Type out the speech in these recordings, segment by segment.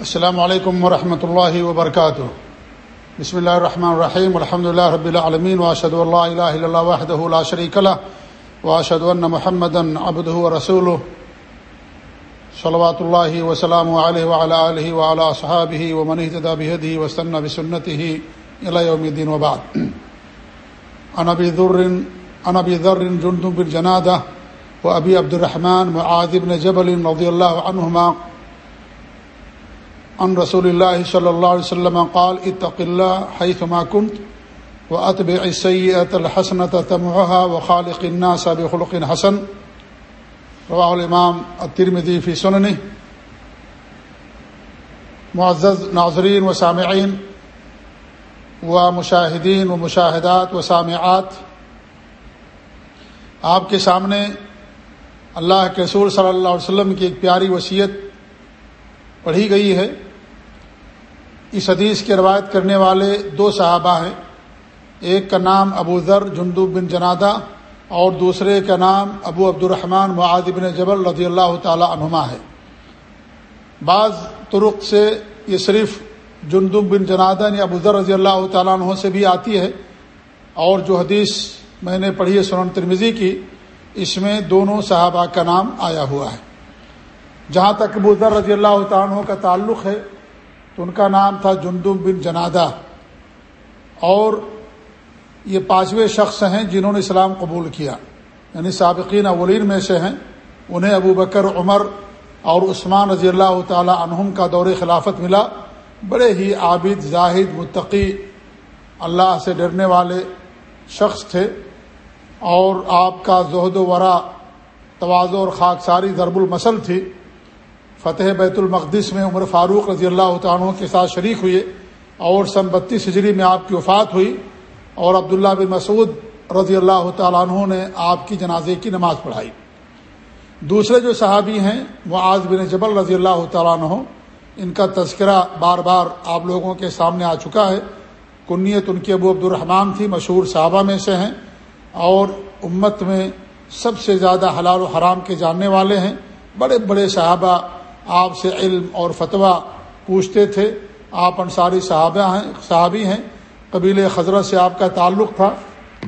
السلام علیکم ورحمۃ اللہ وبرکاتہ۔ بسم اللہ الرحمن الرحیم الحمد اللہ رب العالمین واشد اللہ الہ الا اللہ وحدہ لا شریک له واشهد ان محمدا عبده ورسوله صلوات الله وسلام علیہ وعلى اله وعلى اصحابه ومن اهتدى بهديه واستنى بسنته الى يوم الدين وبعد عن ابي ذر، عن ابي ذر جندب بن جناده وابي عبد الرحمن معاذ بن جبل رضي الله عنهما ان رسول اللہ صلی اللہ علیہ وسلم قال، اتق اللہ حيثما كنت واتبع السيئه الحسنه تمحها وخالق الناس بخلق حسن۔ رواه الامام الترمذي في سننه۔ معزز ناظرین و سامعین و مشاہدین و مشاہدات و سامعات۔ آپ کے سامنے اللہ کے رسول صلی اللہ علیہ وسلم کی ایک پیاری وصیت پڑھی گئی ہے۔ اس حدیث کی روایت کرنے والے دو صحابہ ہیں۔ ایک کا نام ابو ذر جندو بن جنادہ اور دوسرے کا نام ابو عبد الرحمن معاذ بن جبل رضی اللہ تعالی عنہما ہے۔ بعض ترک سے یہ صرف جندب بن جنادہ یعنی ابو ذر رضی اللہ تعالیٰ عنہ سے بھی آتی ہے۔ اور جو حدیث میں نے پڑھی ہے سنن ترمیزی کی، اس میں دونوں صحابہ کا نام آیا ہوا ہے۔ جہاں تک ابو ذر رضی اللہ تعالیٰ عنہ کا تعلق ہے تو ان کا نام تھا جندم بن جنادہ۔ اور یہ پانچویں شخص ہیں جنہوں نے اسلام قبول کیا۔ یعنی سابقین اولین میں سے ہیں۔ انہیں ابو بکر، عمر اور عثمان رضی اللہ تعالی عنہم کا دور خلافت ملا۔ بڑے ہی عابد، زاہد، متقی، اللہ سے ڈرنے والے شخص تھے۔ اور آپ کا زہد و ورا توازو اور خاک ساری ضرب المسل تھی۔ فتح بیت المقدس میں عمر فاروق رضی اللہ تعالیٰ کے ساتھ شریک ہوئے اور سن بتیس ہجری میں آپ کی وفات ہوئی اور عبداللہ بن مسعود رضی اللہ تعالیٰ عنہ نے آپ کی جنازے کی نماز پڑھائی۔ دوسرے جو صحابی ہیں وہ آج بن جبل رضی اللہ تعالیٰ عنہ، ان کا تذکرہ بار بار آپ لوگوں کے سامنے آ چکا ہے۔ کنیت ان کی ابو عبد الرحمٰن تھی، مشہور صحابہ میں سے ہیں اور امت میں سب سے زیادہ حلال و حرام کے جاننے والے ہیں۔ بڑے بڑے صحابہ آپ سے علم اور فتویٰ پوچھتے تھے۔ آپ انصاری صحابہ ہیں، صحابی ہیں۔ قبیل حضرت سے آپ کا تعلق تھا۔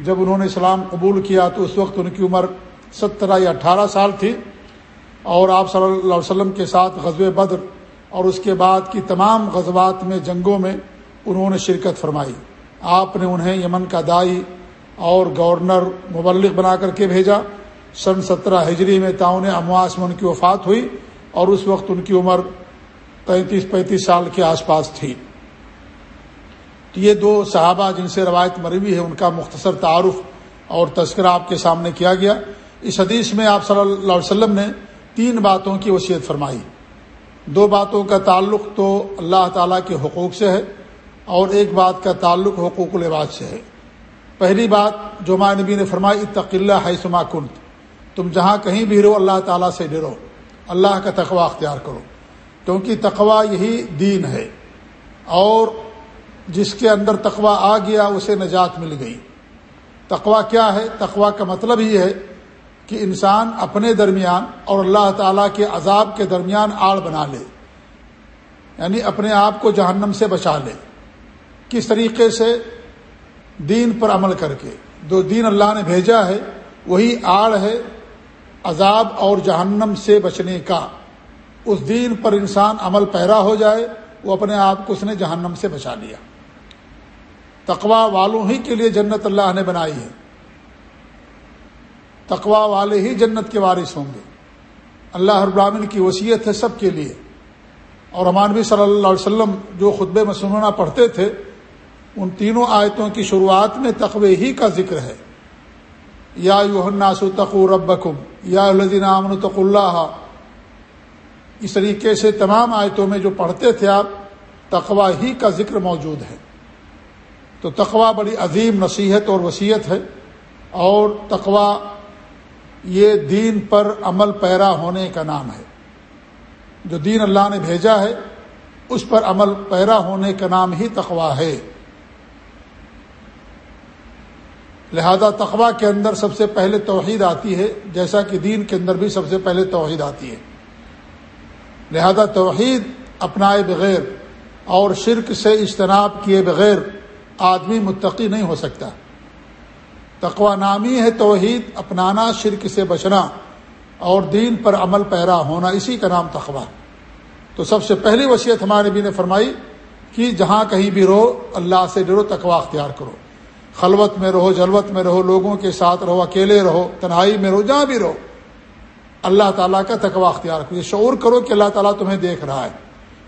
جب انہوں نے اسلام قبول کیا تو اس وقت ان کی عمر سترہ یا اٹھارہ سال تھی۔ اور آپ صلی اللہ علیہ وسلم کے ساتھ غزب بدر اور اس کے بعد کی تمام غزوات میں، جنگوں میں انہوں نے شرکت فرمائی۔ آپ نے انہیں یمن کا دائی اور گورنر مبلغ بنا کر کے بھیجا۔ سن سترہ ہجری میں تعاون امواس میں ان کی وفات ہوئی۔ اور اس وقت ان کی عمر تینتیس پینتیس سال کے آس پاس تھی۔ تو یہ دو صحابہ جن سے روایت مروی ہے، ان کا مختصر تعارف اور تذکرہ آپ کے سامنے کیا گیا۔ اس حدیث میں آپ صلی اللہ علیہ وسلم نے تین باتوں کی وصیت فرمائی۔ دو باتوں کا تعلق تو اللہ تعالیٰ کے حقوق سے ہے اور ایک بات کا تعلق حقوق العباد سے ہے۔ پہلی بات جو ماں نبی نے فرمائی اتقل ہے سما کنت۔ تم جہاں کہیں بھی رہو، اللہ تعالیٰ سے ڈرو۔ اللہ کا تقوا اختیار کرو۔ کیونکہ تقوا یہی دین ہے۔ اور جس کے اندر تقوا آ گیا، اسے نجات مل گئی۔ تقوا کیا ہے؟ تقوا کا مطلب یہ ہے کہ انسان اپنے درمیان اور اللہ تعالیٰ کے عذاب کے درمیان آڑ بنا لے۔ یعنی اپنے آپ کو جہنم سے بچا لے۔ کس طریقے سے؟ دین پر عمل کر کے۔ جو دین اللہ نے بھیجا ہے، وہی آڑ ہے۔ عذاب اور جہنم سے بچنے کا۔ اس دین پر انسان عمل پیرا ہو جائے، وہ اپنے آپ کو اس نے جہنم سے بچا لیا۔ تقوا والوں ہی کے لیے جنت اللہ نے بنائی ہے۔ تقوا والے ہی جنت کے وارث ہوں گے۔ اللہ ابراہین کی وصیت ہے سب کے لیے۔ اور امانوی صلی اللہ علیہ وسلم جو خطب مسنونہ پڑھتے تھے، ان تینوں آیتوں کی شروعات میں تقوی ہی کا ذکر ہے۔ یا یوحناس تقو ربکم۔ یا الدین امن تق اللہ. اس طریقے سے تمام آیتوں میں جو پڑھتے تھے آپ تقوا ہی کا ذکر موجود ہے۔ تو تقوا بڑی عظیم نصیحت اور وصیت ہے اور تقوا یہ دین پر عمل پیرا ہونے کا نام ہے۔ جو دین اللہ نے بھیجا ہے، اس پر عمل پیرا ہونے کا نام ہی تقوا ہے۔ لہذا تقوا کے اندر سب سے پہلے توحید آتی ہے، جیسا کہ دین کے اندر بھی سب سے پہلے توحید آتی ہے۔ لہذا توحید اپنائے بغیر اور شرک سے اجتناب کیے بغیر آدمی متقی نہیں ہو سکتا۔ تقوا نامی ہے توحید، اپنانا، شرک سے بچنا اور دین پر عمل پیرا ہونا، اسی کا نام تقوا تو سب سے پہلی وصیت ہمارے بھی نے فرمائی کہ جہاں کہیں بھی رہو اللہ سے ڈرو تقوا اختیار کرو۔ خلوت میں رہو، جلوت میں رہو، لوگوں کے ساتھ رہو، اکیلے رہو، تنہائی میں رہو، جہاں بھی رہو۔ اللہ تعالیٰ کا تقوا اختیار کرو۔ یہ شعور کرو کہ اللہ تعالیٰ تمہیں دیکھ رہا ہے۔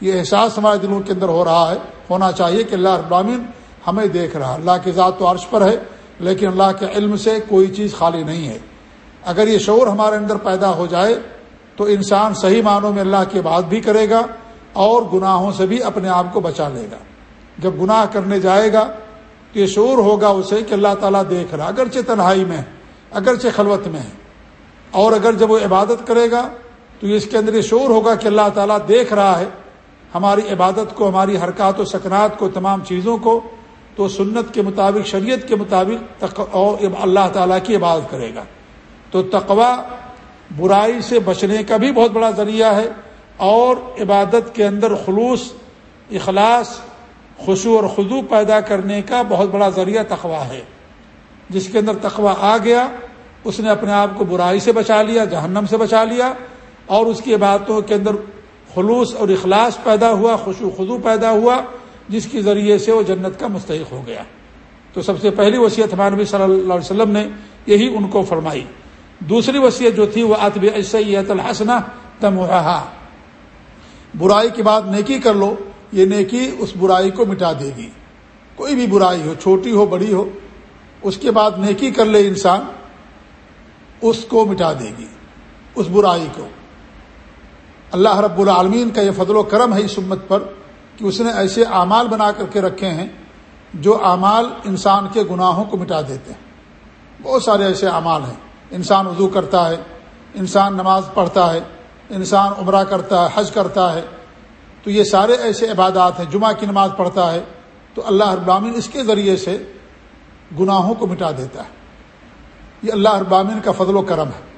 یہ احساس ہمارے دلوں کے اندر ہو رہا ہے۔ ہونا چاہیے کہ اللہ ابراہین ہمیں دیکھ رہا اللہ کی ذات تو عرش پر ہے، لیکن اللہ کے علم سے کوئی چیز خالی نہیں ہے۔ اگر یہ شعور ہمارے اندر پیدا ہو جائے، تو انسان صحیح معنوں میں اللہ کی بات بھی کرے گا اور گناہوں سے بھی اپنے آپ کو بچا لے گا۔ جب گناہ کرنے جائے گا تو یہ شعور ہوگا اسے کہ اللہ تعالیٰ دیکھ رہا اگرچہ تنہائی میں اگرچہ خلوت میں ہے۔ اور اگر جب وہ عبادت کرے گا، تو اس کے اندر یہ شعور ہوگا کہ اللہ تعالیٰ دیکھ رہا ہے۔ ہماری عبادت کو، ہماری حرکات و سکنات کو، تمام چیزوں کو، تو سنت کے مطابق، شریعت کے مطابق اور اللہ تعالیٰ کی عبادت کرے گا۔ تو تقوا برائی سے بچنے کا بھی بہت بڑا ذریعہ ہے۔ اور عبادت کے اندر خلوص، اخلاص خوشو اور خضو پیدا کرنے کا بہت بڑا ذریعہ تقوا ہے۔ جس کے اندر تقوا آ گیا، اس نے اپنے آپ کو برائی سے بچا لیا، جہنم سے بچا لیا، اور اس کی عبادتوں کے اندر خلوص اور اخلاص پیدا ہوا خوشو خضو پیدا ہوا، جس کے ذریعے سے وہ جنت کا مستحق ہو گیا۔ تو سب سے پہلی وصیت ہمارے نبی صلی اللہ علیہ وسلم نے یہی ان کو فرمائی۔ دوسری وصیت جو تھی وہ اتب سید الحسنہ تمہا برائی کے بعد نیکی کر لو یہ نیکی اس برائی کو مٹا دے گی۔ کوئی بھی برائی ہو، چھوٹی ہو، بڑی ہو، اس کے بعد نیکی کر لے انسان، اس کو مٹا دے گی، اس برائی کو۔ اللہ رب العالمین کا یہ فضل و کرم ہے اس امت پر کہ اس نے ایسے اعمال بنا کر کے رکھے ہیں جو اعمال انسان کے گناہوں کو مٹا دیتے ہیں۔ بہت سارے ایسے اعمال ہیں۔ انسان وضو کرتا ہے، انسان نماز پڑھتا ہے، انسان عمرہ کرتا ہے، حج کرتا ہے تو یہ سارے ایسے عبادات ہیں، جمعہ کی نماز پڑھتا ہے تو اللہ ابامین اس کے ذریعے سے گناہوں کو مٹا دیتا ہے۔ یہ اللہ ابامین کا فضل و کرم ہے۔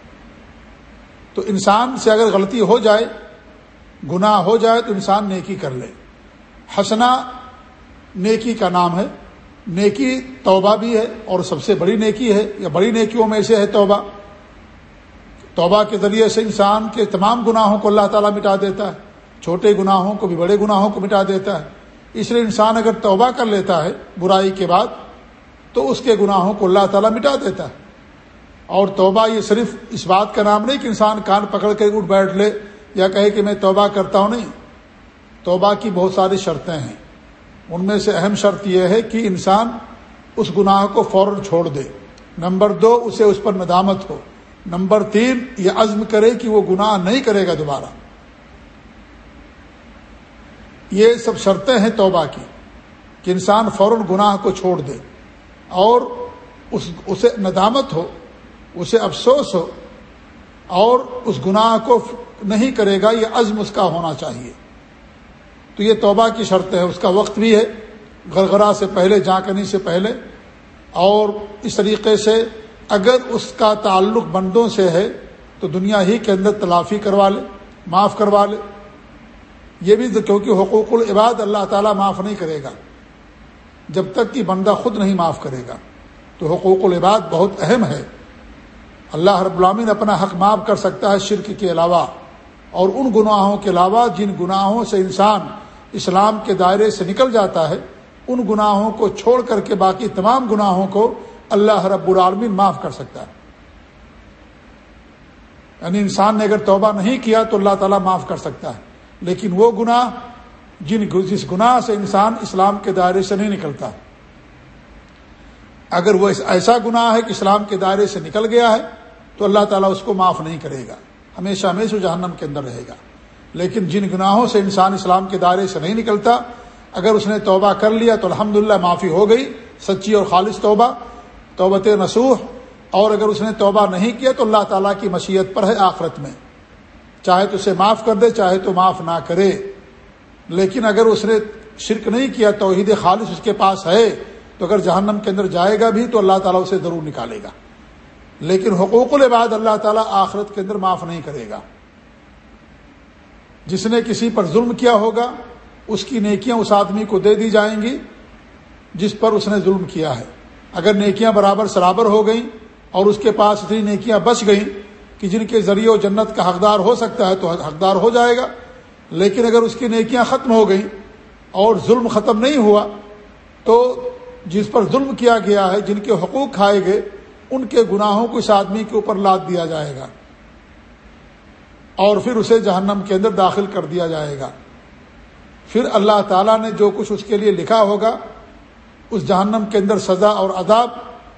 تو انسان سے اگر غلطی ہو جائے، گناہ ہو جائے تو انسان نیکی کر لے۔ حسنا نیکی کا نام ہے۔ نیکی توبہ بھی ہے اور سب سے بڑی نیکی ہے، یا بڑی نیکیوں میں سے ہے توبہ۔ توبہ کے ذریعے سے انسان کے تمام گناہوں کو اللہ تعالیٰ مٹا دیتا ہے۔ چھوٹے گناہوں کو بھی بڑے گناہوں کو مٹا دیتا ہے۔ اس لیے انسان اگر توبہ کر لیتا ہے برائی کے بعد، تو اس کے گناہوں کو اللہ تعالیٰ مٹا دیتا ہے۔ اور توبہ یہ صرف اس بات کا نام نہیں کہ انسان کان پکڑ کے اٹھ بیٹھ لے یا کہے کہ میں توبہ کرتا ہوں، نہیں۔ توبہ کی بہت ساری شرطیں ہیں۔ ان میں سے اہم شرط یہ ہے کہ انسان اس گناہ کو فوراً چھوڑ دے۔ نمبر دو، اسے اس پر ندامت ہو۔ نمبر تین، یہ عزم کرے کہ وہ گناہ نہیں کرے گا دوبارہ۔ یہ سب شرطیں ہیں توبہ کی کہ انسان فوراً گناہ کو چھوڑ دے اور اس، اسے ندامت ہو، اسے افسوس ہو اور اس گناہ کو نہیں کرے گا، یہ عزم اس کا ہونا چاہیے۔ تو یہ توبہ کی شرط ہے، اس کا وقت بھی ہے گرگرا سے پہلے جانکنی سے پہلے۔ اور اس طریقے سے اگر اس کا تعلق بندوں سے ہے، تو دنیا ہی کے اندر تلافی کروا لے، معاف کروا لے۔ یہ بھی کیونکہ حقوق العباد اللہ تعالیٰ معاف نہیں کرے گا۔ جب تک کہ بندہ خود نہیں معاف کرے گا۔ تو حقوق العباد بہت اہم ہے۔ اللہ رب العامن اپنا حق معاف کر سکتا ہے شرک کے علاوہ۔ اور ان گناہوں کے علاوہ جن گناہوں سے انسان اسلام کے دائرے سے نکل جاتا ہے، ان گناہوں کو چھوڑ کر کے باقی تمام گناہوں کو اللہ رب العالمین معاف کر سکتا ہے۔ یعنی انسان نے اگر توبہ نہیں کیا تو اللہ تعالیٰ معاف کر سکتا ہے۔ لیکن وہ گناہ جن جس گناہ سے انسان اسلام کے دائرے سے نہیں نکلتا۔ اگر وہ ایسا گناہ ہے کہ اسلام کے دائرے سے نکل گیا ہے، تو اللہ تعالیٰ اس کو معاف نہیں کرے گا۔ ہمیشہ ہمیشہ جہنم کے اندر رہے گا۔ لیکن جن گناہوں سے انسان اسلام کے دائرے سے نہیں نکلتا، اگر اس نے توبہ کر لیا تو الحمد معافی ہو گئی۔ سچی اور خالص توبہ، توبت نسوح اور اگر اس نے توبہ نہیں کیا تو اللہ تعالیٰ کی مشیت پر ہے آخرت میں۔ چاہے تو اسے معاف کر دے، چاہے تو معاف نہ کرے۔ لیکن اگر اس نے شرک نہیں کیا، توحید خالص اس کے پاس ہے، تو اگر جہنم کے اندر جائے گا بھی، تو اللہ تعالیٰ اسے ضرور نکالے گا۔ لیکن حقوق العباد اللہ تعالیٰ آخرت کے اندر معاف نہیں کرے گا۔ جس نے کسی پر ظلم کیا ہوگا، اس کی نیکیاں اس آدمی کو دے دی جائیں گی، جس پر اس نے ظلم کیا ہے۔ اگر نیکیاں برابر سرابر ہو گئیں اور اس کے پاس اتنی نیکیاں بچ گئیں کہ جن کے ذریعے وہ جنت کا حقدار ہو سکتا ہے تو حقدار ہو جائے گا۔ لیکن اگر اس کی نیکیاں ختم ہو گئیں اور ظلم ختم نہیں ہوا، تو جس پر ظلم کیا گیا ہے، جن کے حقوق کھائے گئے، ان کے گناہوں کو اس آدمی کے اوپر لاد دیا جائے گا۔ اور پھر اسے جہنم کے اندر داخل کر دیا جائے گا۔ پھر اللہ تعالیٰ نے جو کچھ اس کے لیے لکھا ہوگا، اس جہنم کے اندر سزا اور عذاب،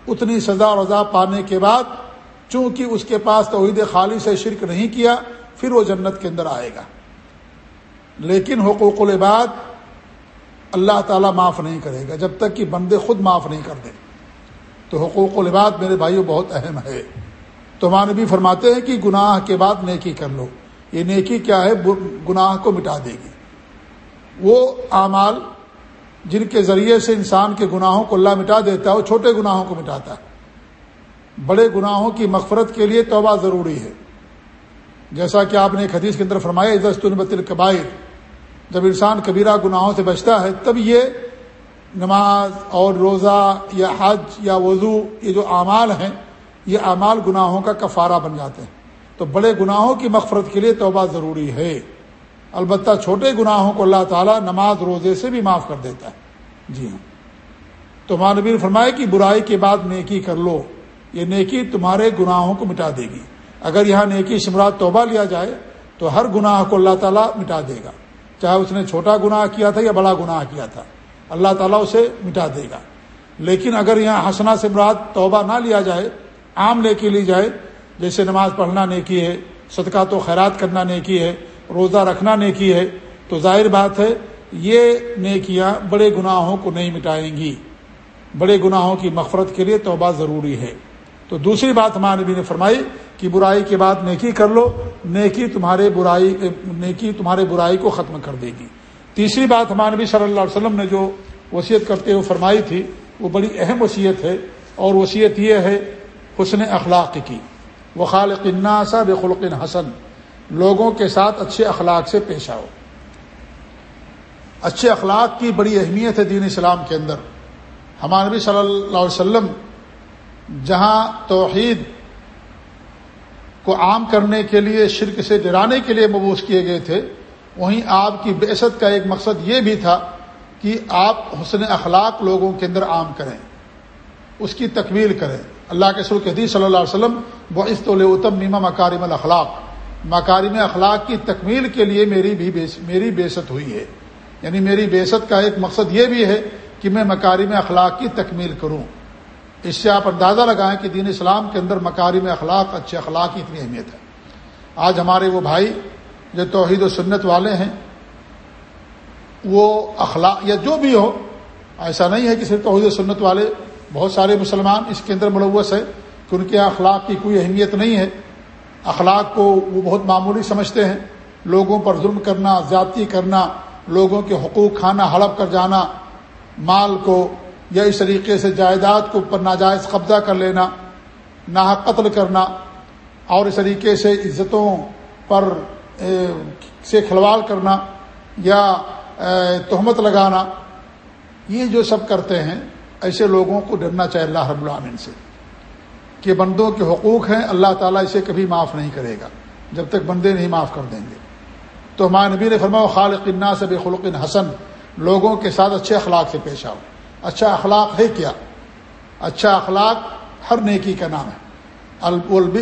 اتنی سزا اور عذاب پانے کے بعد چونکہ اس کے پاس توحید خالی سے شرک نہیں کیا، پھر وہ جنت کے اندر آئے گا۔ لیکن حقوق العباد اللہ تعالیٰ معاف نہیں کرے گا، جب تک کہ بندے خود معاف نہیں کر دیں تو حقوق العباد میرے بھائیوں بہت اہم ہے۔ تو بھی فرماتے ہیں کہ گناہ کے بعد نیکی کر لو۔ یہ نیکی کیا ہے؟ گناہ کو مٹا دے گی۔ وہ اعمال جن کے ذریعے سے انسان کے گناہوں کو اللہ مٹا دیتا ہے، وہ چھوٹے گناہوں کو مٹاتا ہے۔ بڑے گناہوں کی مغفرت کے لیے توبہ ضروری ہے۔ جیسا کہ آپ نے ایک حدیث کے اندر فرمایا عزت البت القبائر جب انسان کبیرہ گناہوں سے بچتا ہے، تب یہ نماز اور روزہ یا حج یا وضو، یہ جو اعمال ہیں، یہ اعمال گناہوں کا کفارہ بن جاتے ہیں۔ تو بڑے گناہوں کی مغفرت کے لیے توبہ ضروری ہے۔ البتہ چھوٹے گناہوں کو اللہ تعالیٰ نماز روزے سے بھی معاف کر دیتا ہے۔ جی ہاں۔ تو مانوی فرمائے کہ برائی کے بعد نیکی کر لو۔ یہ نیکی تمہارے گناہوں کو مٹا دے گی۔ اگر یہاں نیکی شمرات توبہ لیا جائے، تو ہر گناہ کو اللہ تعالیٰ مٹا دے گا۔ چاہے اس نے چھوٹا گناہ کیا تھا یا بڑا گناہ کیا تھا، اللہ تعالیٰ اسے مٹا دے گا۔ لیکن اگر یہاں حسنا سے مراد توبہ نہ لیا جائے، عام نیکی لی جائے، جیسے نماز پڑھنا نیکی ہے صدقہ تو خیرات کرنا نیکی ہے، روزہ رکھنا نیکی ہے، تو ظاہر بات ہے، یہ نیکیاں بڑے گناہوں کو نہیں مٹائیں گی۔ بڑے گناہوں کی مغفرت کے لیے توبہ ضروری ہے۔ تو دوسری بات ہمارے نبی نے فرمائی کہ برائی کے بعد نیکی کر لو، نیکی تمہارے برائی نیکی تمہارے برائی کو ختم کر دے گی۔ تیسری بات ہمارے نبی صلی اللہ علیہ وسلم نے جو وصیت کرتے ہوئے فرمائی تھی، وہ بڑی اہم وصیت ہے اور وصیت یہ ہے حسن اخلاق کی۔ وہ خالق بخلق حسن۔ لوگوں کے ساتھ اچھے اخلاق سے پیش آؤ۔ اچھے اخلاق کی بڑی اہمیت ہے دین اسلام کے اندر۔ ہمارے نبی صلی اللہ علیہ وسلم جہاں توحید کو عام کرنے کے لیے، شرک سے ڈرانے کے لیے مبوس کیے گئے تھے، وہیں آپ کی بےست کا ایک مقصد یہ بھی تھا کہ آپ حسن اخلاق لوگوں کے اندر عام کریں، اس کی تکمیل کریں۔ اللہ کے سر حدیث صلی اللہ علیہ وسلم وہ استم نیما مکارم الاخلاق مکارم اخلاق کی تکمیل کے لیے میری بھی میری بےست ہوئی ہے۔ یعنی میری بےست کا ایک مقصد یہ بھی ہے کہ میں مکارم اخلاق کی تکمیل کروں۔ اس سے آپ اندازہ لگائیں کہ دین اسلام کے اندر مکارم اخلاق، اچھے اخلاق کی اتنی اہمیت ہے۔ آج ہمارے وہ بھائی جو توحید و سنت والے ہیں، وہ اخلاق یا جو بھی ہو، ایسا نہیں ہے کہ صرف توحید و سنت والے، بہت سارے مسلمان اس کے اندر ملوث ہے کہ ان کے اخلاق کی کوئی اہمیت نہیں ہے۔ اخلاق کو وہ بہت معمولی سمجھتے ہیں۔ لوگوں پر ظلم کرنا، زیادتی کرنا، لوگوں کے حقوق کھانا، ہڑپ کر جانا، مال کو یا اس طریقے سے جائیداد کو پر ناجائز قبضہ کر لینا نا قتل کرنا، اور اس طریقے سے عزتوں پر سے کھلواڑ کرنا یا تہمت لگانا، یہ جو سب کرتے ہیں، ایسے لوگوں کو ڈرنا چاہیے اللہ رب العامن سے۔ کہ بندوں کے حقوق ہیں، اللہ تعالیٰ اسے کبھی معاف نہیں کرے گا، جب تک بندے نہیں معاف کر دیں گے۔ تو ہمارے نبی نے فرمایا، خالق سے خلق حسن، لوگوں کے ساتھ اچھے اخلاق سے پیش آؤ۔ اچھا اخلاق ہے کیا؟ اچھا اخلاق ہر نیکی کا نام ہے۔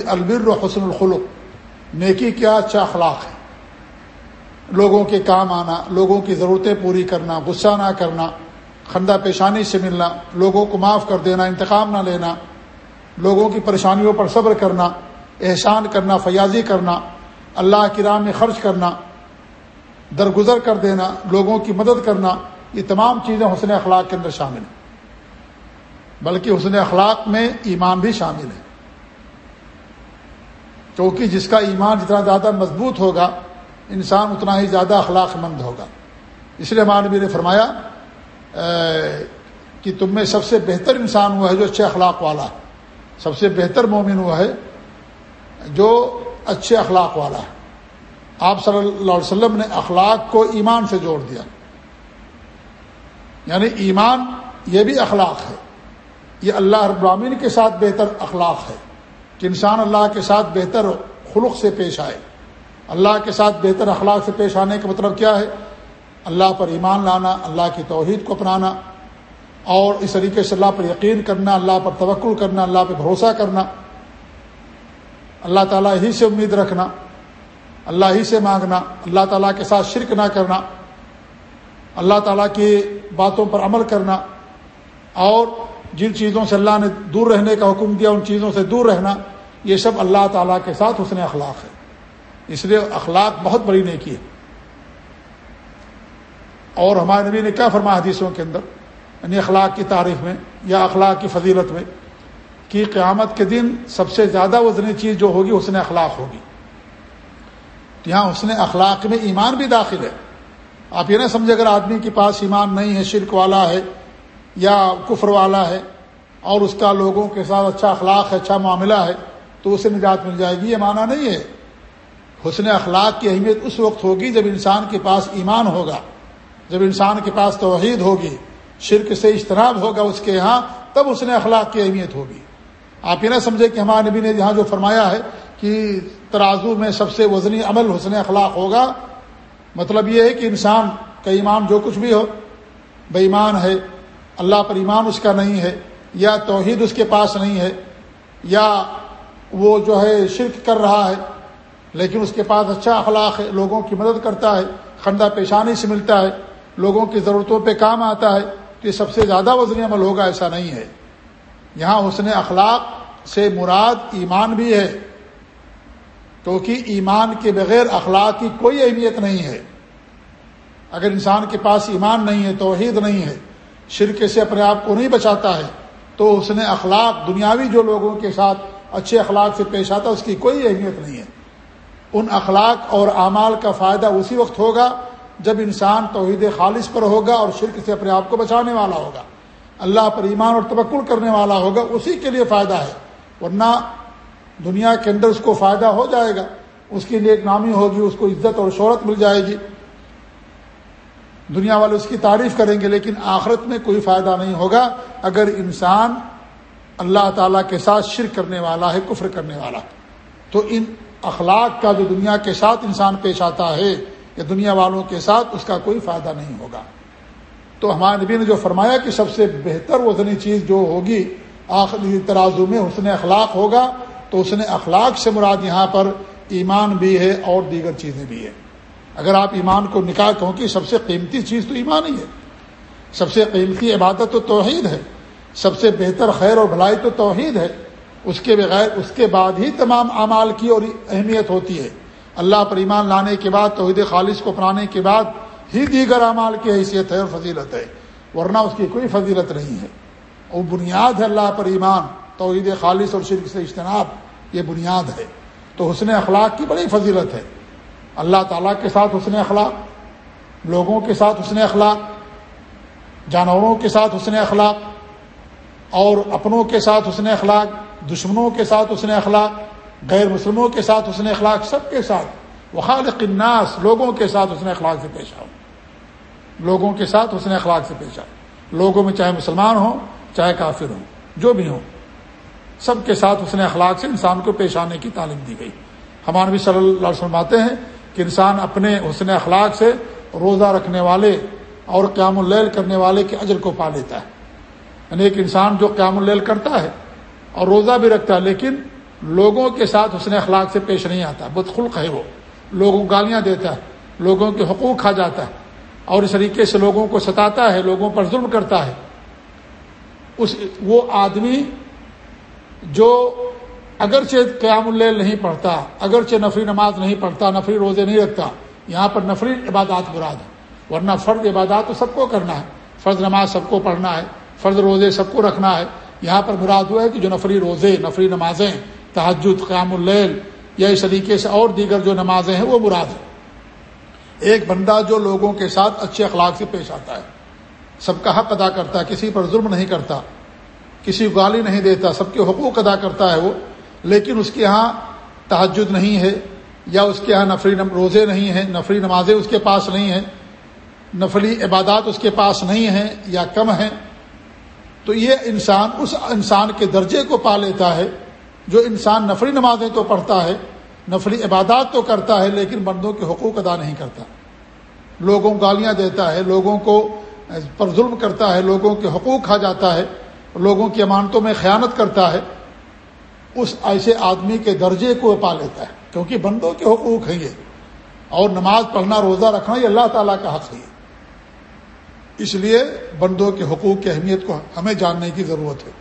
البر و حسن الخلق۔ نیکی کیا اچھا اخلاق ہے۔ لوگوں کے کام آنا، لوگوں کی ضرورتیں پوری کرنا، غصہ نہ کرنا، خندہ پیشانی سے ملنا، لوگوں کو معاف کر دینا، انتقام نہ لینا، لوگوں کی پریشانیوں پر صبر کرنا، احسان کرنا، فیاضی کرنا، اللہ کی راہ میں خرچ کرنا، درگزر کر دینا، لوگوں کی مدد کرنا یہ تمام چیزیں حسن اخلاق کے اندر شامل ہیں۔ بلکہ حسن اخلاق میں ایمان بھی شامل ہے۔ کیونکہ جس کا ایمان جتنا زیادہ مضبوط ہوگا، انسان اتنا ہی زیادہ اخلاق مند ہوگا۔ اس لیے ہمارے نبی نے فرمایا کہ تم میں سب سے بہتر انسان ہوا ہے جو اچھے اخلاق والا ہے۔ سب سے بہتر مومن ہوا ہے جو اچھے اخلاق والا ہے۔ آپ صلی اللہ علیہ وسلم نے اخلاق کو ایمان سے جوڑ دیا۔ یعنی ایمان یہ بھی اخلاق ہے۔ یہ اللہ ابراہین کے ساتھ بہتر اخلاق ہے۔ کہ انسان اللہ کے ساتھ بہتر خلق سے پیش آئے۔ اللہ کے ساتھ بہتر اخلاق سے پیش آنے کا مطلب کیا ہے؟ اللہ پر ایمان لانا، اللہ کی توحید کو اپنانا اور اس طریقے سے اللہ پر یقین کرنا، اللہ پر توقل کرنا، اللہ پہ بھروسہ کرنا۔ اللہ تعالیٰ ہی سے امید رکھنا، اللہ ہی سے مانگنا، اللہ تعالیٰ کے ساتھ شرک نہ کرنا۔ اللہ تعالیٰ کی باتوں پر عمل کرنا اور جن چیزوں سے اللہ نے دور رہنے کا حکم دیا، ان چیزوں سے دور رہنا، یہ سب اللہ تعالیٰ کے ساتھ حسن اخلاق ہے۔ اس لیے اخلاق بہت بڑی نیکی ہے۔ اور ہمارے نبی نے کیا فرمایا حدیثوں کے اندر؟ یعنی اخلاق کی تعریف میں یا اخلاق کی فضیلت میں کہ قیامت کے دن سب سے زیادہ وزنی چیز جو ہوگی، حسن اخلاق ہوگی۔ یہاں حسن اخلاق میں ایمان بھی داخل ہے۔ آپ یہ نہ سمجھے اگر آدمی کے پاس ایمان نہیں ہے، شرک والا ہے یا کفر والا ہے اور اس کا لوگوں کے ساتھ اچھا اخلاق ہے اچھا معاملہ ہے، تو اسے نجات مل جائے گی، یہ معنی نہیں ہے۔ حسن اخلاق کی اہمیت اس وقت ہوگی جب انسان کے پاس ایمان ہوگا، جب انسان کے پاس توحید ہوگی، شرک سے اجتناب ہوگا اس کے یہاں، تب حسن اخلاق کی اہمیت ہوگی۔ آپ یہ نہ سمجھے کہ ہمارے نبی نے یہاں جو فرمایا ہے کہ ترازو میں سب سے وزنی عمل حسن اخلاق ہوگا مطلب یہ ہے کہ انسان کا ایمان جو کچھ بھی ہو بے ایمان ہے، اللہ پر ایمان اس کا نہیں ہے، یا توحید اس کے پاس نہیں ہے، یا وہ جو ہے شرک کر رہا ہے، لیکن اس کے پاس اچھا اخلاق ہے، لوگوں کی مدد کرتا ہے، خندہ پیشانی سے ملتا ہے، لوگوں کی ضرورتوں پہ کام آتا ہے، تو یہ سب سے زیادہ وزنی عمل ہوگا، ایسا نہیں ہے۔ یہاں حسن اخلاق سے مراد ایمان بھی ہے۔ کیونکہ ایمان کے بغیر اخلاق کی کوئی اہمیت نہیں ہے۔ اگر انسان کے پاس ایمان نہیں ہے، توحید نہیں ہے شرک سے اپنے آپ کو نہیں بچاتا ہے، تو اس نے اخلاق دنیاوی جو لوگوں کے ساتھ اچھے اخلاق سے پیش آتا اس کی کوئی اہمیت نہیں ہے۔ ان اخلاق اور اعمال کا فائدہ اسی وقت ہوگا جب انسان توحید خالص پر ہوگا اور شرک سے اپنے آپ کو بچانے والا ہوگا۔ اللہ پر ایمان اور تبکل کرنے والا ہوگا، اسی کے لیے فائدہ ہے۔ ورنہ دنیا کے اندر اس کو فائدہ ہو جائے گا، اس کے لیے ایک نامی ہوگی، اس کو عزت اور شہرت مل جائے گی۔ دنیا والے اس کی تعریف کریں گے، لیکن آخرت میں کوئی فائدہ نہیں ہوگا۔ اگر انسان اللہ تعالیٰ کے ساتھ شرک کرنے والا ہے، کفر کرنے والا، تو ان اخلاق کا جو دنیا کے ساتھ انسان پیش آتا ہے یا دنیا والوں کے ساتھ، اس کا کوئی فائدہ نہیں ہوگا۔ تو ہمارے نبی نے جو فرمایا کہ سب سے بہتر وزنی چیز جو ہوگی، آخری ترازو میں حسن اخلاق ہوگا۔ تو اس نے اخلاق سے مراد یہاں پر ایمان بھی ہے اور دیگر چیزیں بھی ہیں۔ اگر آپ ایمان کو نکاح کہوں کہ سب سے قیمتی چیز تو ایمان ہی ہے۔ سب سے قیمتی عبادت تو توحید ہے۔ سب سے بہتر خیر اور بھلائی تو توحید ہے۔ اس کے بغیر اس کے بعد ہی تمام اعمال کی اور اہمیت ہوتی ہے۔ اللہ پر ایمان لانے کے بعد، توحید خالص کو اپنانے کے بعد ہی دیگر اعمال کی حیثیت ہے اور فضیلت ہے۔ ورنہ اس کی کوئی فضیلت نہیں ہے۔ وہ بنیاد ہے اللہ پر ایمان، توحید خالص اور شرک سے اجتناب۔ یہ بنیاد ہے۔ تو حسن اخلاق کی بڑی فضیلت ہے۔ اللہ تعالیٰ کے ساتھ حسن اخلاق، لوگوں کے ساتھ حسن اخلاق، جانوروں کے ساتھ حسن اخلاق، اور اپنوں کے ساتھ حسن اخلاق، دشمنوں کے ساتھ حسن اخلاق، غیر مسلموں کے ساتھ حسن اخلاق، سب کے ساتھ۔ وخالق الناس، لوگوں کے ساتھ حسن اخلاق سے پیش آؤ۔ لوگوں کے ساتھ حسن اخلاق سے پیش آؤ۔ لوگوں میں چاہے مسلمان ہوں، چاہے کافر ہوں، جو بھی ہوں۔ سب کے ساتھ حسن اخلاق سے انسان کو پیش آنے کی تعلیم دی گئی۔ ہمارے بھی صلی اللہ علیہ وسلم آتے ہیں کہ انسان اپنے حسن اخلاق سے روزہ رکھنے والے اور قیام اللیل کرنے والے کے اجر کو پا لیتا ہے۔ یعنی ایک انسان جو قیام اللیل کرتا ہے اور روزہ بھی رکھتا ہے، لیکن لوگوں کے ساتھ حسن اخلاق سے پیش نہیں آتا۔ بدخلق ہے وہ۔ لوگوں کو گالیاں دیتا ہے، لوگوں کے حقوق کھا جاتا ہے۔ اور اس طریقے سے لوگوں کو ستاتا ہے، لوگوں پر ظلم کرتا ہے۔ اس، وہ آدمی جو اگرچہ قیام اللیل نہیں پڑھتا، اگرچہ نفری نماز نہیں پڑھتا نفری روزے نہیں رکھتا، یہاں پر نفری عبادات مراد ہے ورنہ فرض عبادات تو سب کو کرنا ہے، فرض نماز سب کو پڑھنا ہے، فرض روزے سب کو رکھنا ہے، یہاں پر مراد ہوا ہے کہ جو نفری روزے نفری نمازیں تحجد قیام اللیل یا اس طریقے سے اور دیگر جو نمازیں ہیں، وہ مراد ہے ایک بندہ جو لوگوں کے ساتھ اچھے اخلاق سے پیش آتا ہے، سب کا حق ادا کرتا ہے، کسی پر ظلم نہیں کرتا کسی گالی نہیں دیتا، سب کے حقوق ادا کرتا ہے وہ، لیکن اس کے ہاں تحجد نہیں ہے، یا اس کے یہاں نفری روزے نہیں ہیں نفری نمازیں اس کے پاس نہیں ہیں، نفلی عبادات اس کے پاس نہیں ہیں یا کم ہیں، تو یہ انسان اس انسان کے درجے کو پا لیتا ہے، جو انسان نفری نمازیں تو پڑھتا ہے، نفلی عبادات تو کرتا ہے، لیکن بندوں کے حقوق ادا نہیں کرتا۔ لوگوں گالیاں دیتا ہے، لوگوں کو پر ظلم کرتا ہے، لوگوں کے حقوق کھا جاتا ہے لوگوں کی امانتوں میں خیانت کرتا ہے، اس ایسے آدمی کے درجے کو پا لیتا ہے۔ کیونکہ بندوں کے حقوق ہیں یہ۔ اور نماز پڑھنا، روزہ رکھنا، یہ اللہ تعالیٰ کا حق ہے۔ اس لیے بندوں کے حقوق کی اہمیت کو ہمیں جاننے کی ضرورت ہے۔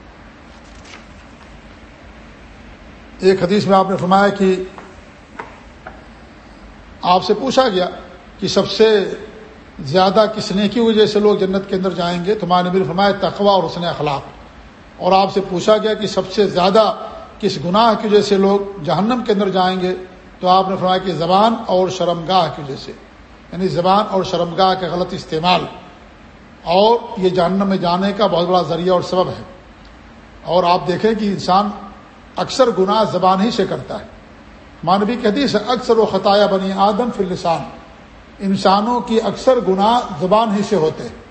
ایک حدیث میں آپ نے فرمایا کہ آپ سے پوچھا گیا کہ سب سے زیادہ کس نے کی وجہ سے لوگ جنت کے اندر جائیں گے؟ تمہارے نبی فرمایا تقوا اور حسن اخلاق۔ اور آپ سے پوچھا گیا کہ سب سے زیادہ کس گناہ کی وجہ سے لوگ جہنم کے اندر جائیں گے، تو آپ نے فرمایا کہ زبان اور شرمگاہ کی وجہ سے یعنی زبان اور شرمگاہ کا غلط استعمال۔ اور یہ جہنم میں جانے کا بہت بڑا ذریعہ اور سبب ہے۔ اور آپ دیکھیں کہ انسان اکثر گناہ زبان ہی سے کرتا ہے۔ مانوی حدیث اکثر و خطایا بنی آدم فی لسان انسانوں کی اکثر گناہ زبان ہی سے ہوتے ہیں۔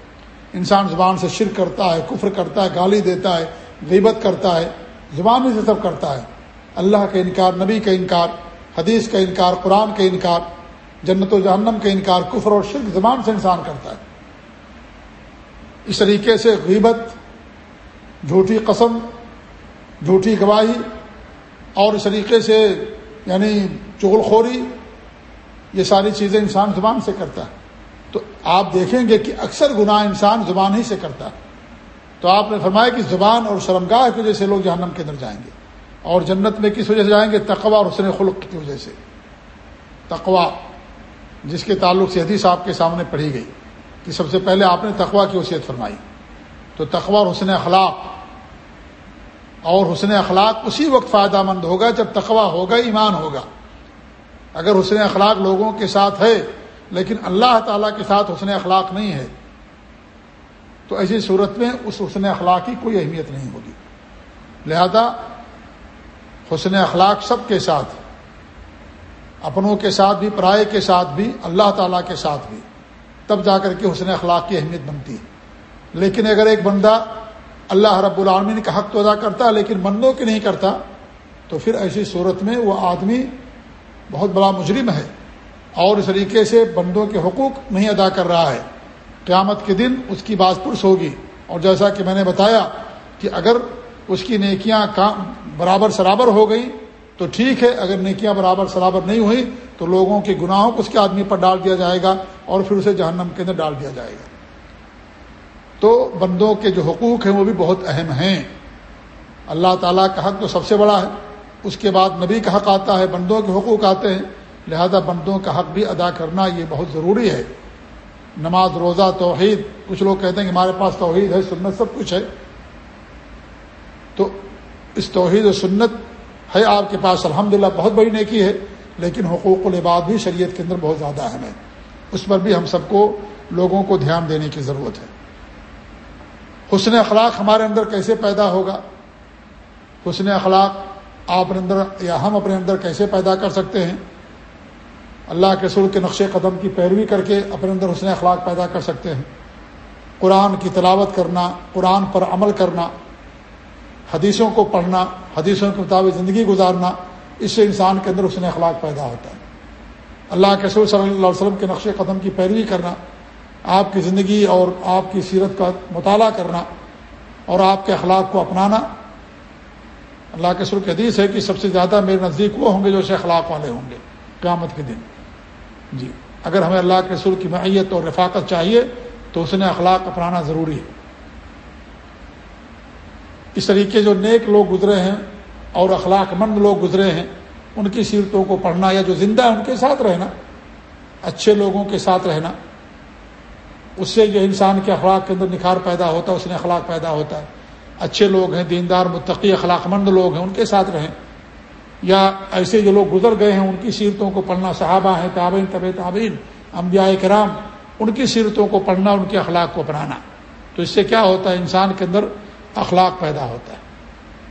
انسان زبان سے شرک کرتا ہے، کفر کرتا ہے، گالی دیتا ہے۔ غیبت کرتا ہے، زبان ہی سے سب کرتا ہے۔ اللہ کا انکار، نبی کا انکار، حدیث کا انکار، قرآن کا انکار، جنت و جہنم کا انکار، کفر اور شرک زبان سے انسان کرتا ہے۔ اس طریقے سے غیبت، جھوٹی قسم، جھوٹی گواہی اور اس طریقے سے یعنی چغل خوری یہ ساری چیزیں انسان زبان سے کرتا ہے۔ تو آپ دیکھیں گے کہ اکثر گناہ انسان زبان ہی سے کرتا ہے۔ تو آپ نے فرمایا کہ زبان اور شرمگاہ کی وجہ سے لوگ جہنم کے اندر جائیں گے اور جنت میں کس وجہ سے جائیں گے؟ تقوا اور حسن خلق کی وجہ سے۔ تقوا جس کے تعلق سے حدیث آپ کے سامنے پڑھی گئی کہ سب سے پہلے آپ نے تقوا کی وصیت فرمائی۔ تو تقوا اور حسن اخلاق، اور حسن اخلاق اسی وقت فائدہ مند ہوگا جب تقوا ہوگا، ایمان ہوگا۔ اگر حسن اخلاق لوگوں کے ساتھ ہے، لیکن اللہ تعالیٰ کے ساتھ حسن اخلاق نہیں ہے تو ایسی صورت میں اس حسن اخلاق کی کوئی اہمیت نہیں ہوگی۔ لہذا حسن اخلاق سب کے ساتھ، اپنوں کے ساتھ بھی، پرائے کے ساتھ بھی، اللہ تعالیٰ کے ساتھ بھی، تب جا کر کے حسن اخلاق کی اہمیت بنتی۔ ہے لیکن اگر ایک بندہ اللہ رب العالمین کا حق تو ادا کرتا ہے لیکن بندوں کے نہیں کرتا، تو پھر ایسی صورت میں وہ آدمی بہت بڑا مجرم ہے اور اس طریقے سے بندوں کے حقوق نہیں ادا کر رہا ہے۔ قیامت کے دن اس کی باز پرس ہوگی اور جیسا کہ میں نے بتایا کہ اگر اس کی نیکیاں کام برابر سرابر ہو گئی، تو ٹھیک ہے، اگر نیکیاں برابر سرابر نہیں ہوئی، تو لوگوں کے گناہوں کو اس کے آدمی پر ڈال دیا جائے گا اور پھر اسے جہنم کے اندر ڈال دیا جائے گا۔ تو بندوں کے جو حقوق ہیں وہ بھی بہت اہم ہیں۔ اللہ تعالیٰ کا حق تو سب سے بڑا ہے۔ اس کے بعد نبی کا حق آتا ہے، بندوں کے حقوق آتے ہیں۔ لہذا بندوں کا حق بھی ادا کرنا یہ بہت ضروری ہے۔ نماز، روزہ، توحید، کچھ لوگ کہتے ہیں کہ ہمارے پاس توحید ہے، سنت سب کچھ ہے۔ تو اس توحید و سنت ہے آپ کے پاس الحمد بہت بڑی نیکی ہے، لیکن حقوق العباد بھی شریعت کے اندر بہت زیادہ اہم ہے۔ اس پر بھی ہم سب کو لوگوں کو دھیان دینے کی ضرورت ہے۔ حسن اخلاق ہمارے اندر کیسے پیدا ہوگا؟ حسن اخلاق آپ اندر یا ہم اپنے اندر کیسے پیدا کر سکتے ہیں؟ اللہ کے سر کے نقش قدم کی پیروی کر کے اپنے اندر حسن اخلاق پیدا کر سکتے ہیں۔ قرآن کی تلاوت کرنا، قرآن پر عمل کرنا، حدیثوں کو پڑھنا، حدیثوں کے مطابق زندگی گزارنا، اس سے انسان کے اندر حسن اخلاق پیدا ہوتا ہے۔ اللہ کے سر صلی اللہ علیہ وسلم کے نقش قدم کی پیروی کرنا، آپ کی زندگی اور آپ کی سیرت کا مطالعہ کرنا اور آپ کے اخلاق کو اپنانا۔ اللہ کے سر کی حدیث ہے کہ سب سے زیادہ میرے نزدیک وہ ہوں گے جو اسے اخلاق والے ہوں گے۔ قیامت کے دن۔ جی۔ اگر ہمیں اللہ کے رسول کی معیت اور رفاقت چاہیے تو اس نے اخلاق اپنانا ضروری ہے۔ اس طریقے جو نیک لوگ گزرے ہیں اور اخلاق مند لوگ گزرے ہیں، ان کی سیرتوں کو پڑھنا یا جو زندہ ہے ان کے ساتھ رہنا، اچھے لوگوں کے ساتھ رہنا، اس سے جو انسان کے اخلاق کے اندر نکھار پیدا ہوتا ہے، اس نے اخلاق پیدا ہوتا ہے۔ اچھے لوگ ہیں، دیندار، متقی اخلاق مند لوگ ہیں، ان کے ساتھ رہیں۔ یا ایسے جو لوگ گزر گئے ہیں، ان کی سیرتوں کو پڑھنا صحابہ ہیں، تابعین طب تعبین انبیاء کرام، ان کی سیرتوں کو پڑھنا، ان کے اخلاق کو اپنانا تو اس سے کیا ہوتا ہے؟ انسان کے اندر اخلاق پیدا ہوتا ہے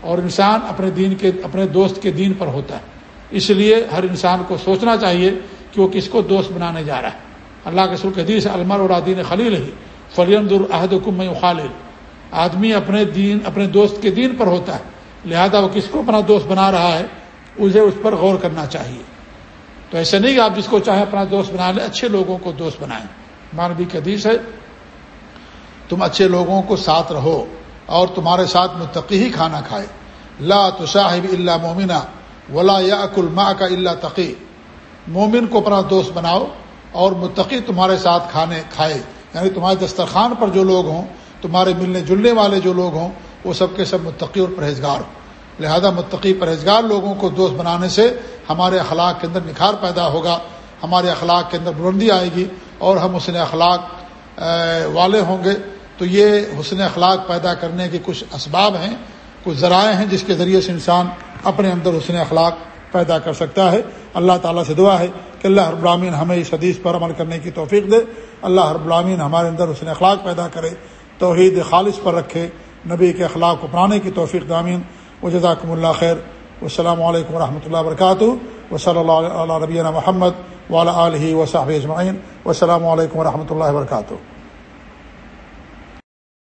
اور انسان اپنے دین کے، اپنے دوست کے دین پر ہوتا ہے۔ اس لیے ہر انسان کو سوچنا چاہیے کہ وہ کس کو دوست بنانے جا رہا ہے۔ اللہ کے سر حدیث المر اور عدین خلیل ہی فلیم العہد حکم خالل آدمی اپنے دین، اپنے دوست کے دین پر ہوتا ہے، لہذا وہ کس کو اپنا دوست بنا رہا ہے؟ اسے اس پر غور کرنا چاہیے۔ تو ایسا نہیں کہ آپ جس کو چاہیں اپنا دوست بنا لیں، اچھے لوگوں کو دوست بنائیں۔ مانوی حدیث ہے، تم اچھے لوگوں کو ساتھ رہو اور تمہارے ساتھ متقی ہی کھانا کھائے۔ لا تو صاحب اللہ مومنہ ولا یا اکل ماں کا اللہ تقی۔ مومن کو اپنا دوست بناؤ اور متقی تمہارے ساتھ کھانے کھائے۔ یعنی تمہارے دسترخوان پر جو لوگ ہوں، تمہارے ملنے جلنے والے جو لوگ ہوں، وہ سب کے سب متقی اور پرہیزگار ہوں۔ لہذا متقی پرہیزگار لوگوں کو دوست بنانے سے ہمارے اخلاق کے اندر نکھار پیدا ہوگا، ہمارے اخلاق کے اندر بلندی آئے گی اور ہم حسن اخلاق والے ہوں گے۔ تو یہ حسن اخلاق پیدا کرنے کے کچھ اسباب ہیں، کچھ ذرائع ہیں جس کے ذریعے سے انسان اپنے اندر حسن اخلاق پیدا کر سکتا ہے۔ اللہ تعالیٰ سے دعا ہے کہ اللہ ہر برامین ہمیں اس حدیث پر عمل کرنے کی توفیق دے۔ اللہ ہر برامین ہمارے اندر حسن اخلاق پیدا کرے، توحید خالص پر رکھے، نبی کے اخلاق کو اپنانے کی توفیق دامین و جزاکم اللہ خیر. السلام علیکم و رحمۃ اللہ وبرکاتہ. و صلی اللہ علیہ ربینہ محمد والا علیہ وصحب اجمعین. والسلام علیکم و رحمۃ اللہ وبرکاتہ.